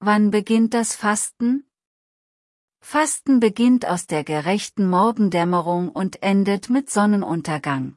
Wann beginnt das Fasten? Fasten beginnt aus der gerechten Morgendämmerung und endet mit Sonnenuntergang.